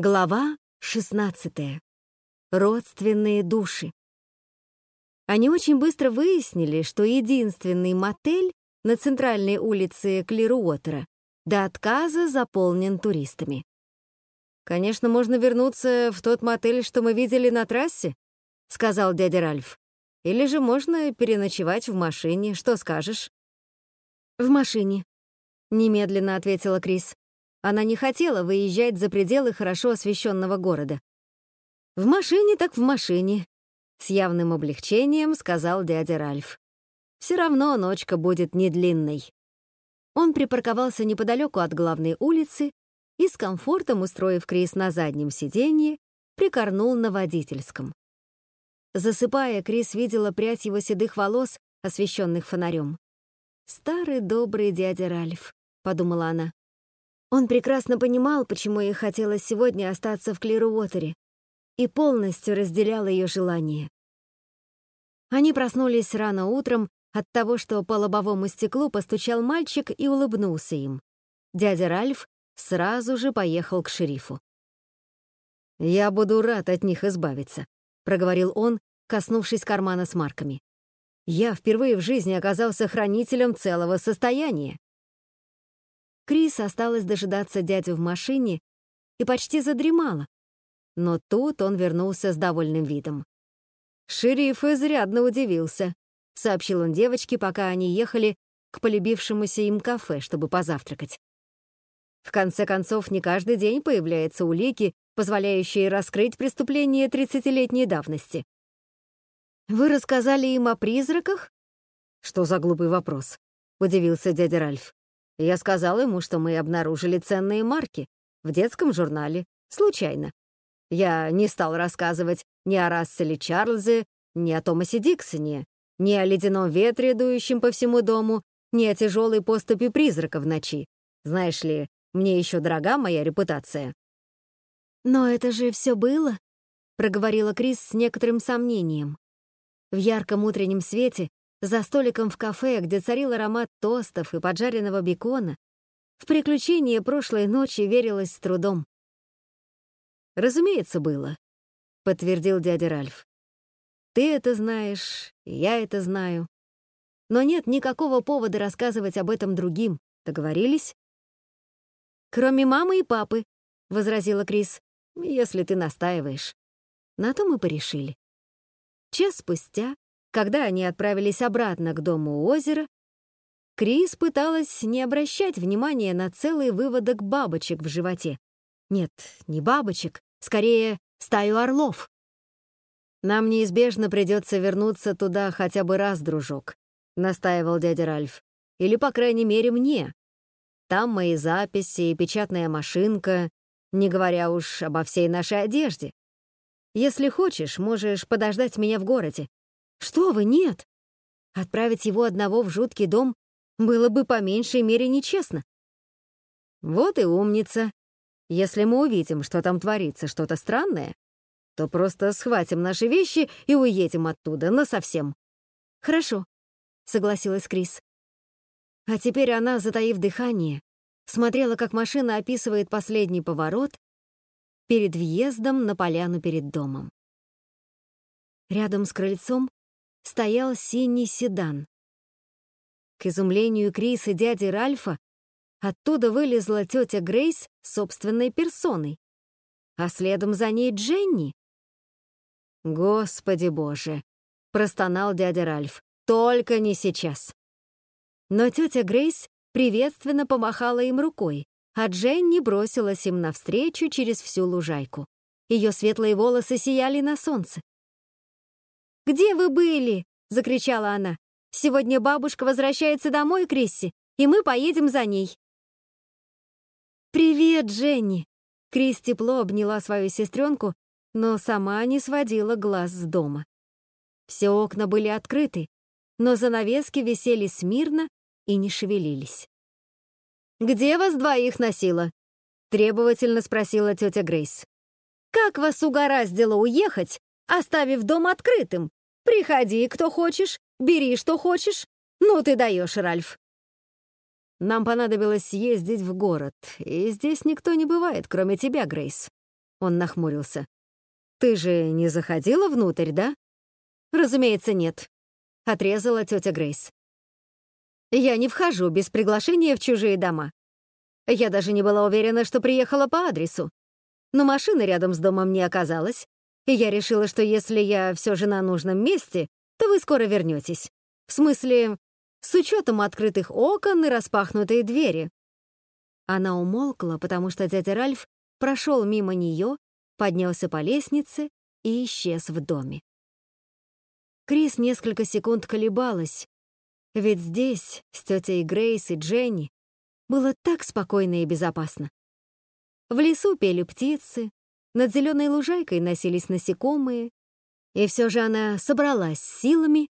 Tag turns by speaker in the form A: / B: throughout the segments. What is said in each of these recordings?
A: Глава 16. Родственные души. Они очень быстро выяснили, что единственный мотель на центральной улице Клируотера до отказа заполнен туристами. «Конечно, можно вернуться в тот мотель, что мы видели на трассе», — сказал дядя Ральф. «Или же можно переночевать в машине. Что скажешь?» «В машине», — немедленно ответила Крис. Она не хотела выезжать за пределы хорошо освещенного города. «В машине так в машине», — с явным облегчением сказал дядя Ральф. «Все равно ночка будет не длинной». Он припарковался неподалеку от главной улицы и с комфортом, устроив Крис на заднем сиденье, прикорнул на водительском. Засыпая, Крис видела прядь его седых волос, освещенных фонарем. «Старый добрый дядя Ральф», — подумала она. Он прекрасно понимал, почему ей хотелось сегодня остаться в Клируотере, и полностью разделял ее желание. Они проснулись рано утром от того, что по лобовому стеклу постучал мальчик и улыбнулся им. Дядя Ральф сразу же поехал к шерифу. «Я буду рад от них избавиться», — проговорил он, коснувшись кармана с марками. «Я впервые в жизни оказался хранителем целого состояния. Крис осталась дожидаться дядю в машине и почти задремала. Но тут он вернулся с довольным видом. «Шериф изрядно удивился», — сообщил он девочке, пока они ехали к полюбившемуся им кафе, чтобы позавтракать. В конце концов, не каждый день появляются улики, позволяющие раскрыть преступление тридцатилетней давности. «Вы рассказали им о призраках?» «Что за глупый вопрос?» — удивился дядя Ральф. Я сказал ему, что мы обнаружили ценные марки в детском журнале, случайно. Я не стал рассказывать ни о Расселе Чарльзе, ни о Томасе Диксоне, ни о ледяном ветре, дующем по всему дому, ни о тяжелой поступе призрака в ночи. Знаешь ли, мне еще дорога моя репутация. «Но это же все было», — проговорила Крис с некоторым сомнением. В ярком утреннем свете за столиком в кафе, где царил аромат тостов и поджаренного бекона, в приключения прошлой ночи верилось с трудом. «Разумеется, было», — подтвердил дядя Ральф. «Ты это знаешь, я это знаю. Но нет никакого повода рассказывать об этом другим. Договорились?» «Кроме мамы и папы», — возразила Крис, — «если ты настаиваешь». На то мы порешили. Час спустя когда они отправились обратно к дому у озера, Крис пыталась не обращать внимания на целый выводок бабочек в животе. Нет, не бабочек, скорее стаю орлов. «Нам неизбежно придется вернуться туда хотя бы раз, дружок», — настаивал дядя Ральф. «Или, по крайней мере, мне. Там мои записи и печатная машинка, не говоря уж обо всей нашей одежде. Если хочешь, можешь подождать меня в городе. Что вы, нет! Отправить его одного в жуткий дом было бы по меньшей мере нечестно. Вот и умница. Если мы увидим, что там творится что-то странное, то просто схватим наши вещи и уедем оттуда насовсем. Хорошо, согласилась Крис. А теперь она, затаив дыхание, смотрела, как машина описывает последний поворот перед въездом на поляну перед домом. Рядом с крыльцом стоял синий седан. К изумлению Крис и дяди Ральфа оттуда вылезла тетя Грейс собственной персоной, а следом за ней Дженни. «Господи боже!» — простонал дядя Ральф. «Только не сейчас!» Но тетя Грейс приветственно помахала им рукой, а Дженни бросилась им навстречу через всю лужайку. Ее светлые волосы сияли на солнце. «Где вы были?» — закричала она. «Сегодня бабушка возвращается домой, Крисси, и мы поедем за ней». «Привет, Дженни!» Крис тепло обняла свою сестренку, но сама не сводила глаз с дома. Все окна были открыты, но занавески висели смирно и не шевелились. «Где вас двоих носила?» — требовательно спросила тетя Грейс. «Как вас угораздило уехать, оставив дом открытым, Приходи, кто хочешь, бери, что хочешь. Ну ты даешь, Ральф. Нам понадобилось съездить в город, и здесь никто не бывает, кроме тебя, Грейс. Он нахмурился. «Ты же не заходила внутрь, да?» «Разумеется, нет», — отрезала тетя Грейс. «Я не вхожу без приглашения в чужие дома. Я даже не была уверена, что приехала по адресу. Но машины рядом с домом не оказалось, и я решила, что если я все же на нужном месте, то вы скоро вернетесь. В смысле, с учетом открытых окон и распахнутой двери». Она умолкла, потому что дядя Ральф прошел мимо нее, поднялся по лестнице и исчез в доме. Крис несколько секунд колебалась, ведь здесь, с тетей Грейс и Дженни, было так спокойно и безопасно. В лесу пели птицы, над зеленой лужайкой носились насекомые, и все же она собралась силами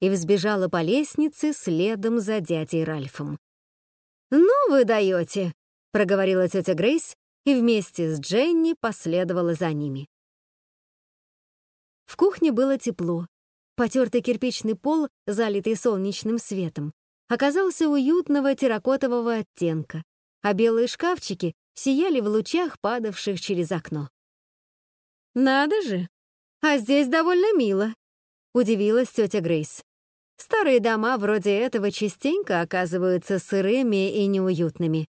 A: и взбежала по лестнице следом за дядей Ральфом. «Ну вы даете!» — проговорила тетя Грейс и вместе с Дженни последовала за ними. В кухне было тепло. Потертый кирпичный пол, залитый солнечным светом, оказался уютного терракотового оттенка, а белые шкафчики сияли в лучах, падавших через окно. «Надо же! А здесь довольно мило», — удивилась тетя Грейс. «Старые дома вроде этого частенько оказываются сырыми и неуютными».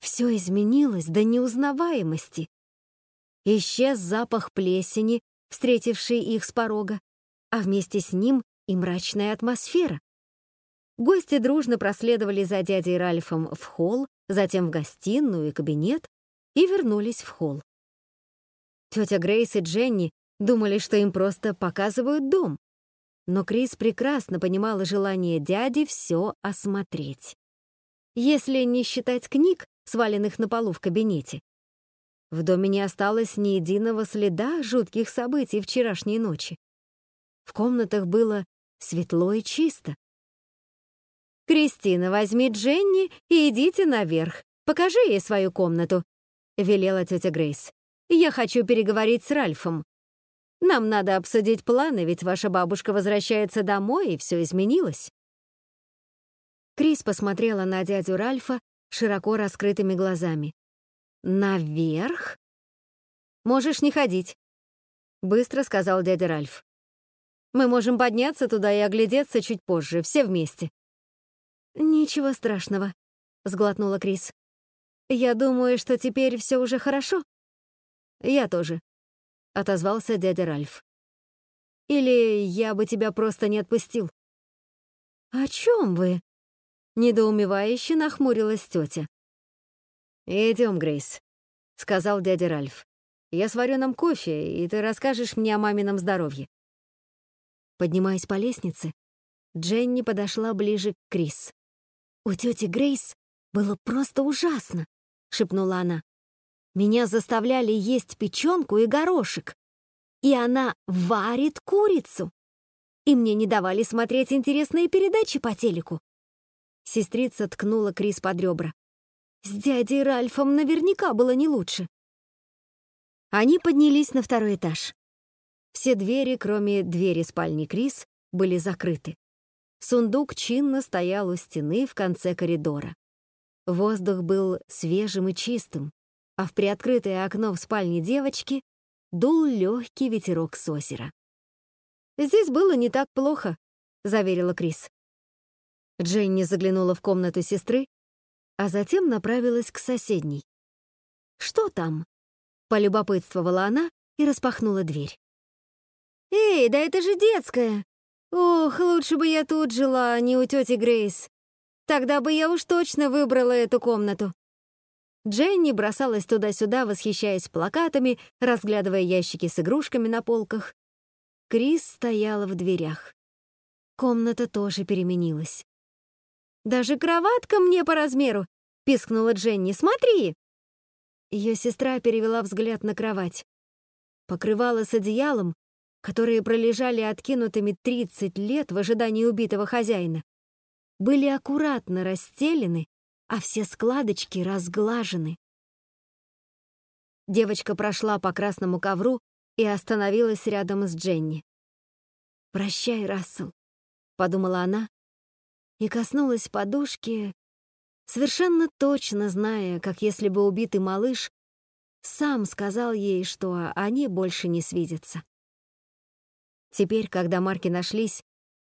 A: Все изменилось до неузнаваемости. Исчез запах плесени, встретивший их с порога, а вместе с ним и мрачная атмосфера. Гости дружно проследовали за дядей Ральфом в холл, затем в гостиную и кабинет и вернулись в холл. Тетя Грейс и Дженни думали, что им просто показывают дом. Но Крис прекрасно понимала желание дяди все осмотреть. Если не считать книг, сваленных на полу в кабинете. В доме не осталось ни единого следа жутких событий вчерашней ночи. В комнатах было светло и чисто. «Кристина, возьми Дженни и идите наверх. Покажи ей свою комнату», — велела тетя Грейс. «Я хочу переговорить с Ральфом. Нам надо обсудить планы, ведь ваша бабушка возвращается домой, и все изменилось». Крис посмотрела на дядю Ральфа широко раскрытыми глазами. «Наверх?» «Можешь не ходить», — быстро сказал дядя Ральф. «Мы можем подняться туда и оглядеться чуть позже, все вместе». «Ничего страшного», — сглотнула Крис. «Я думаю, что теперь все уже хорошо». «Я тоже», — отозвался дядя Ральф. «Или я бы тебя просто не отпустил». «О чем вы?» Недоумевающе нахмурилась тетя. «Идем, Грейс», — сказал дядя Ральф. «Я сварю нам кофе, и ты расскажешь мне о мамином здоровье». Поднимаясь по лестнице, Дженни подошла ближе к Крис. «У тети Грейс было просто ужасно», — шепнула она. «Меня заставляли есть печенку и горошек, и она варит курицу. И мне не давали смотреть интересные передачи по телеку. Сестрица ткнула Крис под ребра. «С дядей Ральфом наверняка было не лучше». Они поднялись на второй этаж. Все двери, кроме двери спальни Крис, были закрыты. Сундук чинно стоял у стены в конце коридора. Воздух был свежим и чистым, а в приоткрытое окно в спальне девочки дул легкий ветерок с озера. «Здесь было не так плохо», — заверила Крис. Дженни заглянула в комнату сестры, а затем направилась к соседней. «Что там?» — полюбопытствовала она и распахнула дверь. «Эй, да это же детская! Ох, лучше бы я тут жила, а не у тети Грейс. Тогда бы я уж точно выбрала эту комнату». Дженни бросалась туда-сюда, восхищаясь плакатами, разглядывая ящики с игрушками на полках. Крис стояла в дверях. Комната тоже переменилась. «Даже кроватка мне по размеру!» — пискнула Дженни. «Смотри!» Ее сестра перевела взгляд на кровать. Покрывало с одеялом, которые пролежали откинутыми 30 лет в ожидании убитого хозяина, были аккуратно расстелены, а все складочки разглажены. Девочка прошла по красному ковру и остановилась рядом с Дженни. «Прощай, Рассел», — подумала она, и коснулась подушки, совершенно точно зная, как если бы убитый малыш сам сказал ей, что они больше не свидятся. Теперь, когда Марки нашлись,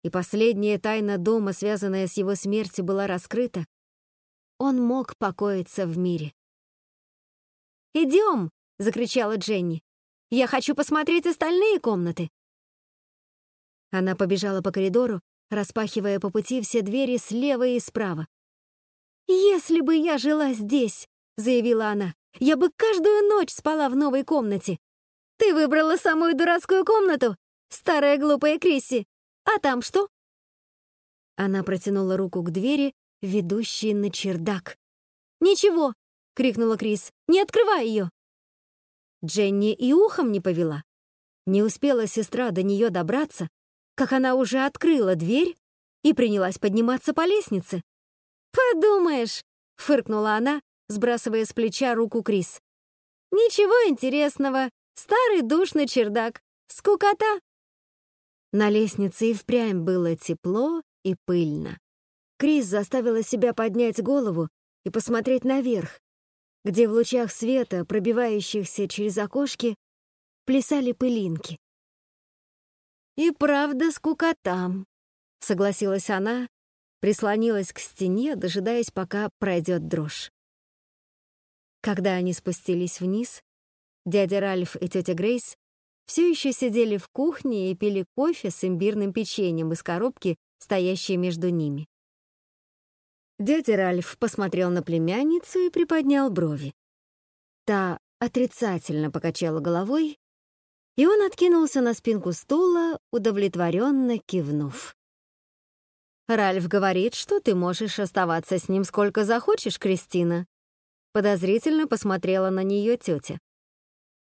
A: и последняя тайна дома, связанная с его смертью, была раскрыта, он мог покоиться в мире. «Идем!» — закричала Дженни. «Я хочу посмотреть остальные комнаты!» Она побежала по коридору, распахивая по пути все двери слева и справа. «Если бы я жила здесь!» — заявила она. «Я бы каждую ночь спала в новой комнате!» «Ты выбрала самую дурацкую комнату, старая глупая Крисси! А там что?» Она протянула руку к двери, ведущей на чердак. «Ничего!» — крикнула Крис. «Не открывай ее!» Дженни и ухом не повела. Не успела сестра до нее добраться, как она уже открыла дверь и принялась подниматься по лестнице. «Подумаешь!» — фыркнула она, сбрасывая с плеча руку Крис. «Ничего интересного. Старый душный чердак. Скукота!» На лестнице и впрямь было тепло и пыльно. Крис заставила себя поднять голову и посмотреть наверх, где в лучах света, пробивающихся через окошки, плясали пылинки. «И правда скукота», — согласилась она, прислонилась к стене, дожидаясь, пока пройдет дрожь. Когда они спустились вниз, дядя Ральф и тетя Грейс все еще сидели в кухне и пили кофе с имбирным печеньем из коробки, стоящей между ними. Дядя Ральф посмотрел на племянницу и приподнял брови. Та отрицательно покачала головой, и он откинулся на спинку стула, удовлетворенно кивнув. «Ральф говорит, что ты можешь оставаться с ним сколько захочешь, Кристина». Подозрительно посмотрела на нее тетя.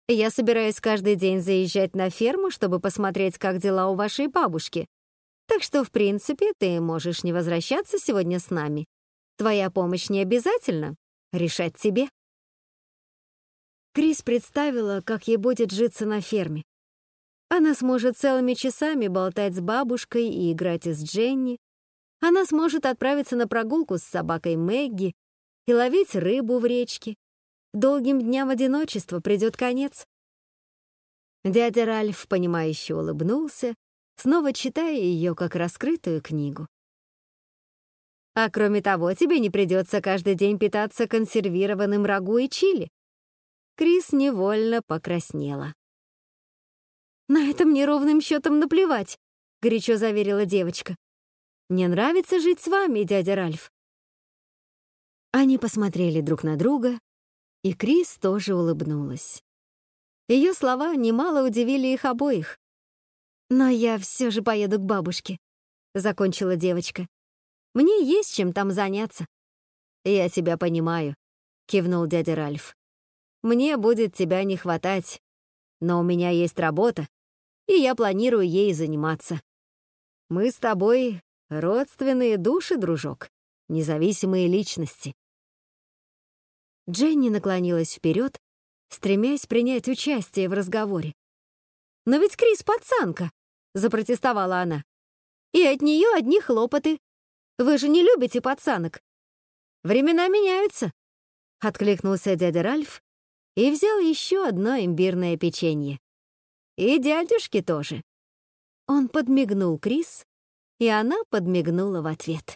A: «Я собираюсь каждый день заезжать на ферму, чтобы посмотреть, как дела у вашей бабушки. Так что, в принципе, ты можешь не возвращаться сегодня с нами. Твоя помощь не обязательно. Решать тебе». Крис представила, как ей будет житься на ферме. Она сможет целыми часами болтать с бабушкой и играть с Дженни. Она сможет отправиться на прогулку с собакой Мэгги и ловить рыбу в речке. Долгим дням одиночества придет конец. Дядя Ральф, понимающе улыбнулся, снова читая ее как раскрытую книгу. А кроме того, тебе не придется каждый день питаться консервированным рагу и чили. Крис невольно покраснела. «На это мне ровным счетом наплевать», — горячо заверила девочка. «Мне нравится жить с вами, дядя Ральф». Они посмотрели друг на друга, и Крис тоже улыбнулась. Ее слова немало удивили их обоих. «Но я все же поеду к бабушке», — закончила девочка. «Мне есть чем там заняться». «Я тебя понимаю», — кивнул дядя Ральф. Мне будет тебя не хватать. Но у меня есть работа, и я планирую ей заниматься. Мы с тобой родственные души, дружок, независимые личности. Дженни наклонилась вперед, стремясь принять участие в разговоре. «Но ведь Крис пацанка!» — запротестовала она. «И от нее одни хлопоты. Вы же не любите пацанок!» «Времена меняются!» — откликнулся дядя Ральф и взял еще одно имбирное печенье. И дядюшке тоже. Он подмигнул Крис, и она подмигнула в ответ.